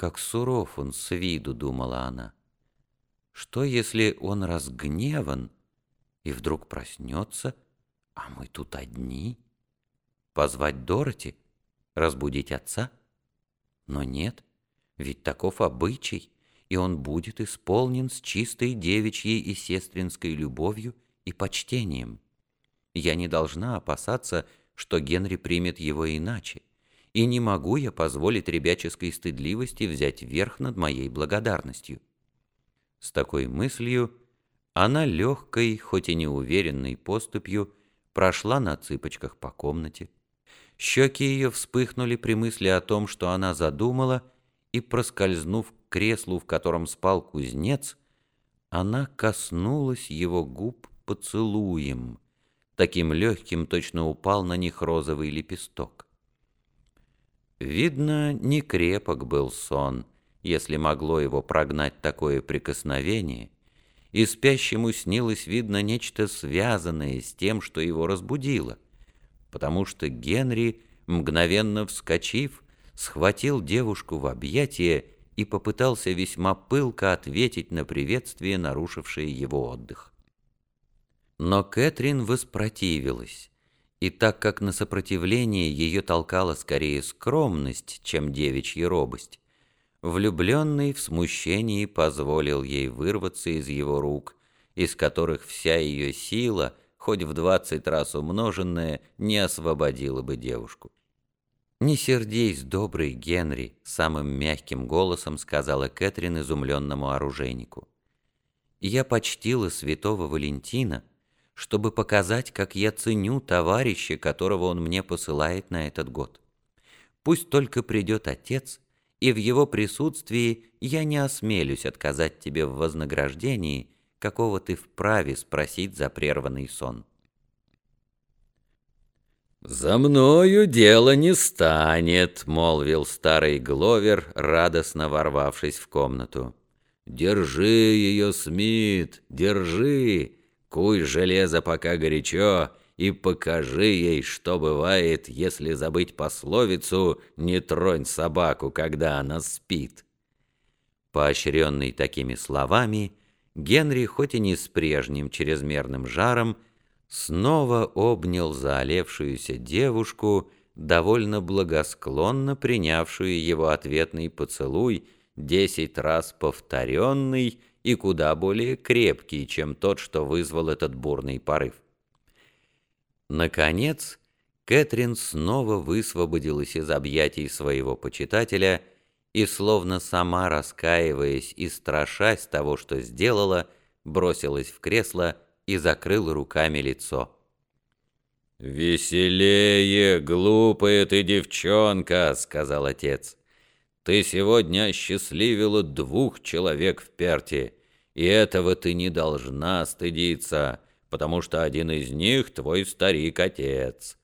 Как суров он с виду, думала она. Что, если он разгневан и вдруг проснется, а мы тут одни? Позвать Дороти? Разбудить отца? Но нет, ведь таков обычай, и он будет исполнен с чистой девичьей и сестринской любовью и почтением. Я не должна опасаться, что Генри примет его иначе, и не могу я позволить ребяческой стыдливости взять верх над моей благодарностью. С такой мыслью она легкой, хоть и неуверенной поступью прошла на цыпочках по комнате. Щеки ее вспыхнули при мысли о том, что она задумала, и, проскользнув к креслу, в котором спал кузнец, она коснулась его губ поцелуем — таким легким точно упал на них розовый лепесток. Видно, не крепок был сон, если могло его прогнать такое прикосновение, и спящему снилось, видно, нечто связанное с тем, что его разбудило, потому что Генри, мгновенно вскочив, схватил девушку в объятия и попытался весьма пылко ответить на приветствие, нарушившее его отдых. Но Кэтрин воспротивилась, и так как на сопротивление ее толкала скорее скромность, чем девичья робость, влюбленный в смущении позволил ей вырваться из его рук, из которых вся ее сила, хоть в двадцать раз умноженная, не освободила бы девушку. «Не сердись, добрый Генри», — самым мягким голосом сказала Кэтрин изумленному оружейнику. «Я почтила святого Валентина, чтобы показать, как я ценю товарища, которого он мне посылает на этот год. Пусть только придет отец, и в его присутствии я не осмелюсь отказать тебе в вознаграждении, какого ты вправе спросить за прерванный сон. «За мною дело не станет», — молвил старый Гловер, радостно ворвавшись в комнату. «Держи ее, Смит, держи!» Куй железо пока горячо, и покажи ей, что бывает, если забыть пословицу «не тронь собаку, когда она спит». Поощренный такими словами, Генри, хоть и не с прежним чрезмерным жаром, снова обнял заолевшуюся девушку, довольно благосклонно принявшую его ответный поцелуй, десять раз повторенный, и куда более крепкий, чем тот, что вызвал этот бурный порыв. Наконец, Кэтрин снова высвободилась из объятий своего почитателя и, словно сама раскаиваясь и страшась того, что сделала, бросилась в кресло и закрыла руками лицо. «Веселее, глупая ты девчонка!» — сказал отец. Ты сегодня осчастливила двух человек в Перте, и этого ты не должна стыдиться, потому что один из них твой старик-отец.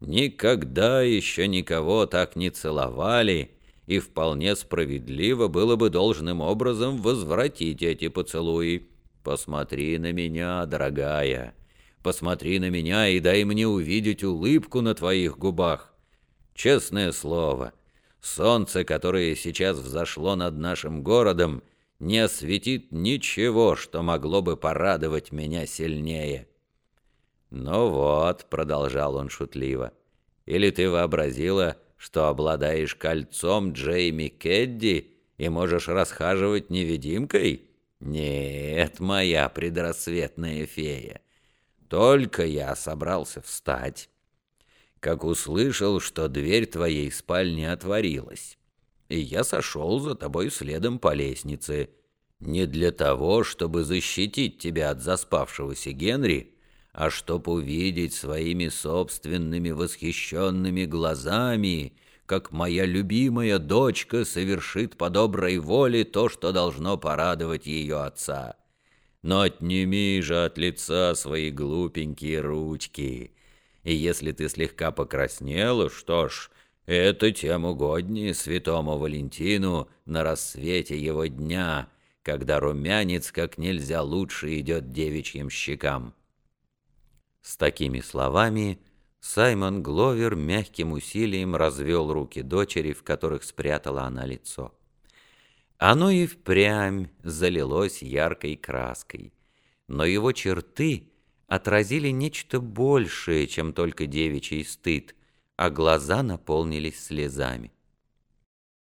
Никогда еще никого так не целовали, и вполне справедливо было бы должным образом возвратить эти поцелуи. Посмотри на меня, дорогая, посмотри на меня и дай мне увидеть улыбку на твоих губах. Честное слово, Солнце, которое сейчас взошло над нашим городом, не осветит ничего, что могло бы порадовать меня сильнее. «Ну вот», — продолжал он шутливо, — «или ты вообразила, что обладаешь кольцом Джейми Кедди и можешь расхаживать невидимкой? Нет, моя предрассветная фея, только я собрался встать» как услышал, что дверь твоей спальни отворилась. И я сошел за тобой следом по лестнице, не для того, чтобы защитить тебя от заспавшегося Генри, а чтоб увидеть своими собственными восхищенными глазами, как моя любимая дочка совершит по доброй воле то, что должно порадовать ее отца. Но отними же от лица свои глупенькие ручки» и если ты слегка покраснела, что ж, это тем угоднее святому Валентину на рассвете его дня, когда румянец как нельзя лучше идет девичьим щекам». С такими словами Саймон Гловер мягким усилием развел руки дочери, в которых спрятала она лицо. Оно и впрямь залилось яркой краской, но его черты отразили нечто большее, чем только девичий стыд, а глаза наполнились слезами.